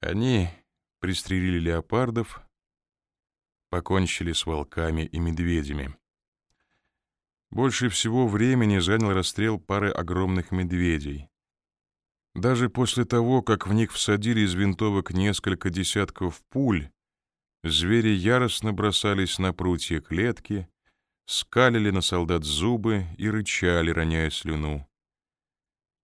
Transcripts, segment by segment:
Они пристрелили леопардов, покончили с волками и медведями. Больше всего времени занял расстрел пары огромных медведей. Даже после того, как в них всадили из винтовок несколько десятков пуль, звери яростно бросались на прутья клетки, скалили на солдат зубы и рычали, роняя слюну.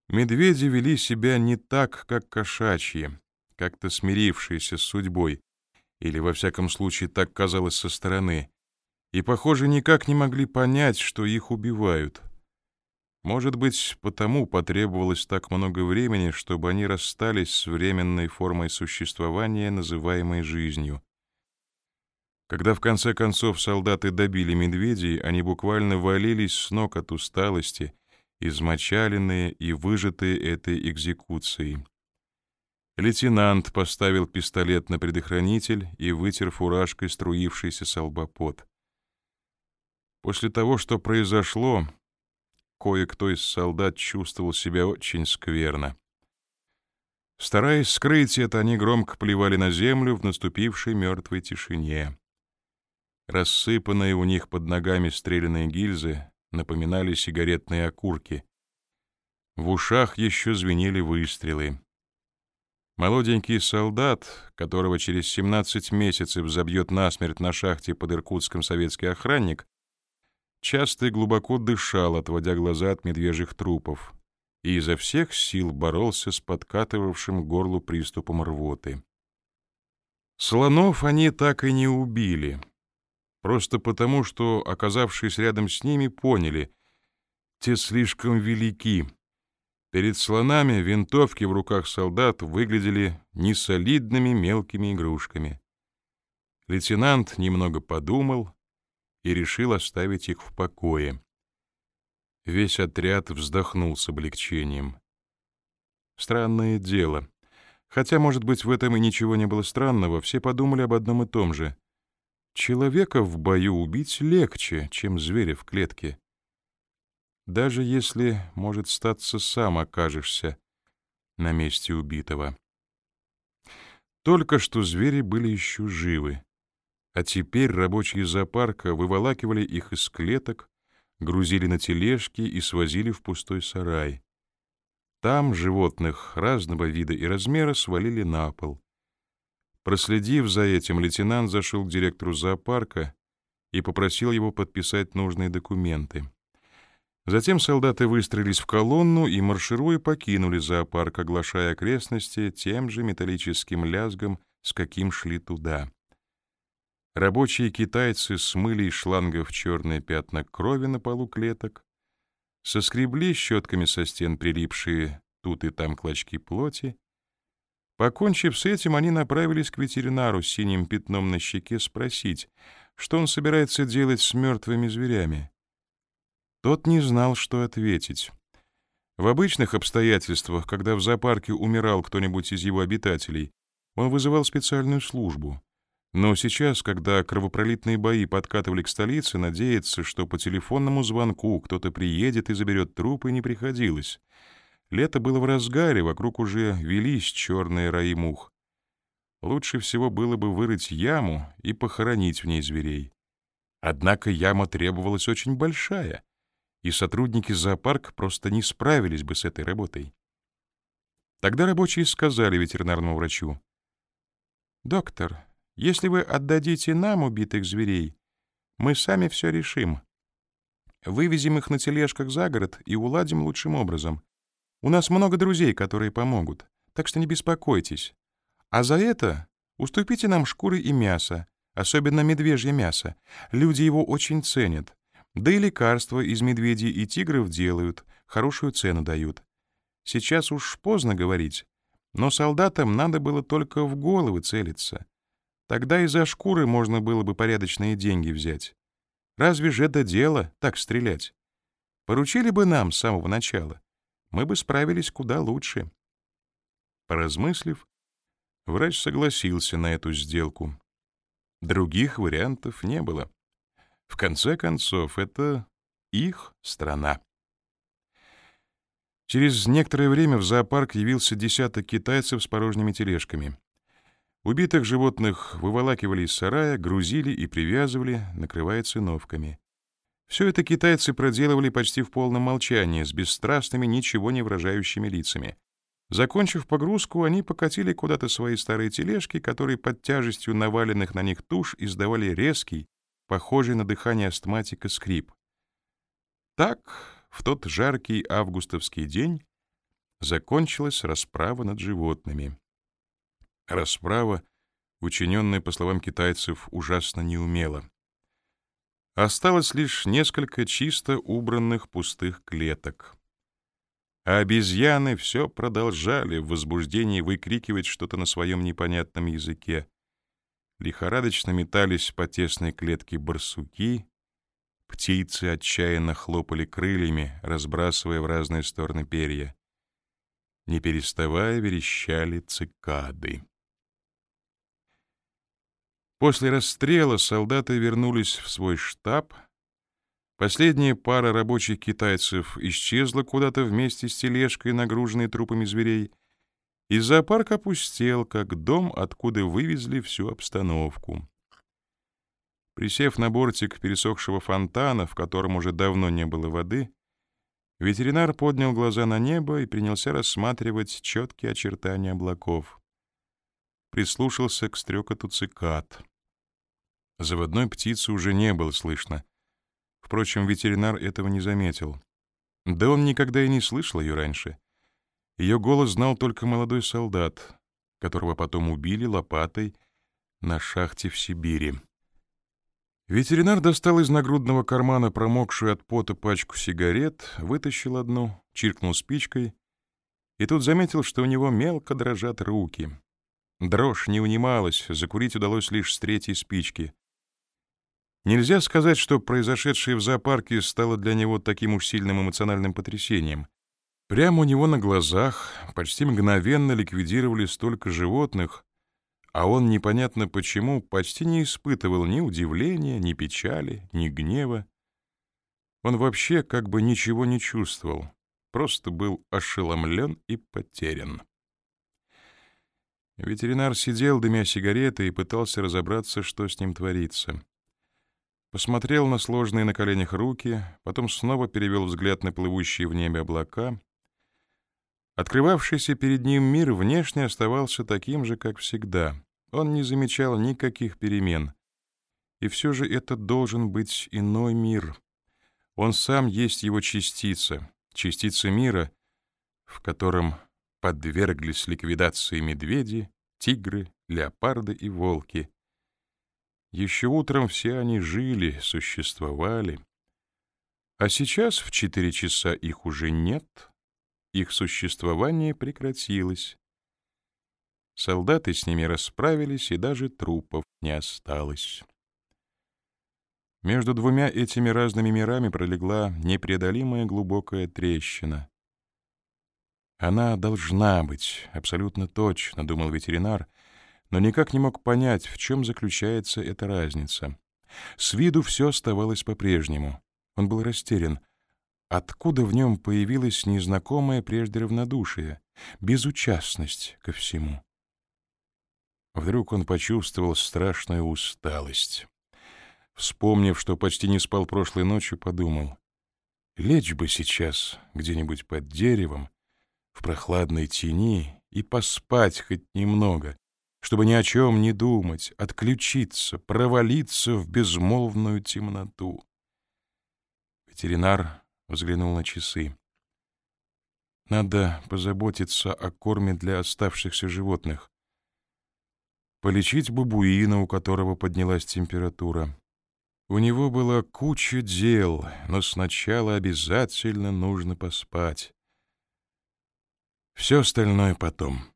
Медведи вели себя не так, как кошачьи, как-то смирившиеся с судьбой, или, во всяком случае, так казалось со стороны, и, похоже, никак не могли понять, что их убивают. Может быть, потому потребовалось так много времени, чтобы они расстались с временной формой существования, называемой жизнью. Когда в конце концов солдаты добили медведей, они буквально валились с ног от усталости, измочаленные и выжатые этой экзекуцией. Лейтенант поставил пистолет на предохранитель и вытер фуражкой струившийся с лба пот. После того, что произошло, кое-кто из солдат чувствовал себя очень скверно. Стараясь скрыть это, они громко плевали на землю в наступившей мертвой тишине. Рассыпанные у них под ногами стрелянные гильзы напоминали сигаретные окурки. В ушах еще звенели выстрелы. Молоденький солдат, которого через 17 месяцев забьет насмерть на шахте под Иркутском советский охранник, часто и глубоко дышал, отводя глаза от медвежьих трупов, и изо всех сил боролся с подкатывавшим горлу приступом рвоты. Слонов они так и не убили, просто потому, что, оказавшись рядом с ними, поняли — те слишком велики — Перед слонами винтовки в руках солдат выглядели несолидными мелкими игрушками. Лейтенант немного подумал и решил оставить их в покое. Весь отряд вздохнул с облегчением. Странное дело. Хотя, может быть, в этом и ничего не было странного, все подумали об одном и том же. Человека в бою убить легче, чем зверя в клетке даже если, может, статься сам окажешься на месте убитого. Только что звери были еще живы, а теперь рабочие зоопарка выволакивали их из клеток, грузили на тележки и свозили в пустой сарай. Там животных разного вида и размера свалили на пол. Проследив за этим, лейтенант зашел к директору зоопарка и попросил его подписать нужные документы. Затем солдаты выстроились в колонну и, маршируя, покинули зоопарк, оглашая окрестности тем же металлическим лязгом, с каким шли туда. Рабочие китайцы смыли из шлангов черные пятна крови на полу клеток, соскребли щетками со стен прилипшие тут и там клочки плоти. Покончив с этим, они направились к ветеринару с синим пятном на щеке спросить, что он собирается делать с мертвыми зверями. Тот не знал, что ответить. В обычных обстоятельствах, когда в зоопарке умирал кто-нибудь из его обитателей, он вызывал специальную службу. Но сейчас, когда кровопролитные бои подкатывали к столице, надеяться, что по телефонному звонку кто-то приедет и заберет трупы, не приходилось. Лето было в разгаре, вокруг уже велись черные раи мух. Лучше всего было бы вырыть яму и похоронить в ней зверей. Однако яма требовалась очень большая — и сотрудники зоопарка просто не справились бы с этой работой. Тогда рабочие сказали ветеринарному врачу, «Доктор, если вы отдадите нам убитых зверей, мы сами все решим. Вывезем их на тележках за город и уладим лучшим образом. У нас много друзей, которые помогут, так что не беспокойтесь. А за это уступите нам шкуры и мясо, особенно медвежье мясо. Люди его очень ценят. Да и лекарства из медведей и тигров делают, хорошую цену дают. Сейчас уж поздно говорить, но солдатам надо было только в головы целиться. Тогда и за шкуры можно было бы порядочные деньги взять. Разве же это дело так стрелять? Поручили бы нам с самого начала, мы бы справились куда лучше. Поразмыслив, врач согласился на эту сделку. Других вариантов не было. В конце концов, это их страна. Через некоторое время в зоопарк явился десяток китайцев с порожними тележками. Убитых животных выволакивали из сарая, грузили и привязывали, накрывая циновками. Все это китайцы проделывали почти в полном молчании, с бесстрастными, ничего не выражающими лицами. Закончив погрузку, они покатили куда-то свои старые тележки, которые под тяжестью наваленных на них туш издавали резкий, похожий на дыхание астматика скрип. Так, в тот жаркий августовский день закончилась расправа над животными. Расправа, учиненная, по словам китайцев, ужасно неумело. Осталось лишь несколько чисто убранных пустых клеток. А обезьяны все продолжали в возбуждении выкрикивать что-то на своем непонятном языке. Лихорадочно метались по тесной клетке барсуки, птицы отчаянно хлопали крыльями, разбрасывая в разные стороны перья. Не переставая верещали цикады. После расстрела солдаты вернулись в свой штаб. Последняя пара рабочих китайцев исчезла куда-то вместе с тележкой, нагруженной трупами зверей, и зоопарк опустел, как дом, откуда вывезли всю обстановку. Присев на бортик пересохшего фонтана, в котором уже давно не было воды, ветеринар поднял глаза на небо и принялся рассматривать четкие очертания облаков прислушался к стрекоту цикад. Заводной птицы уже не было слышно. Впрочем, ветеринар этого не заметил. Да он никогда и не слышал ее раньше. Ее голос знал только молодой солдат, которого потом убили лопатой на шахте в Сибири. Ветеринар достал из нагрудного кармана промокшую от пота пачку сигарет, вытащил одну, чиркнул спичкой и тут заметил, что у него мелко дрожат руки. Дрожь не унималась, закурить удалось лишь с третьей спички. Нельзя сказать, что произошедшее в зоопарке стало для него таким уж сильным эмоциональным потрясением. Прямо у него на глазах почти мгновенно ликвидировали столько животных, а он непонятно почему почти не испытывал ни удивления, ни печали, ни гнева. Он вообще как бы ничего не чувствовал, просто был ошеломлен и потерян. Ветеринар сидел, дымя сигареты, и пытался разобраться, что с ним творится. Посмотрел на сложные на коленях руки, потом снова перевел взгляд на плывущие в небе облака. Открывавшийся перед ним мир внешне оставался таким же, как всегда. Он не замечал никаких перемен. И все же это должен быть иной мир. Он сам есть его частица, частица мира, в котором подверглись ликвидации медведи, тигры, леопарды и волки. Еще утром все они жили, существовали. А сейчас в четыре часа их уже нет, их существование прекратилось. Солдаты с ними расправились, и даже трупов не осталось. Между двумя этими разными мирами пролегла непреодолимая глубокая трещина. Она должна быть, абсолютно точно, думал ветеринар, но никак не мог понять, в чем заключается эта разница. С виду все оставалось по-прежнему. Он был растерян. Откуда в нем появилось незнакомое прежде равнодушие, безучастность ко всему? Вдруг он почувствовал страшную усталость. Вспомнив, что почти не спал прошлой ночью, подумал, лечь бы сейчас где-нибудь под деревом, в прохладной тени и поспать хоть немного, чтобы ни о чем не думать, отключиться, провалиться в безмолвную темноту. Ветеринар взглянул на часы. Надо позаботиться о корме для оставшихся животных. Полечить бабуина, у которого поднялась температура. У него была куча дел, но сначала обязательно нужно поспать. Все остальное потом.